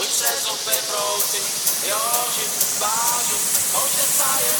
Ojcze są we wroty, i oczy w barzu, ojcze staje